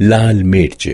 लाल मिर्च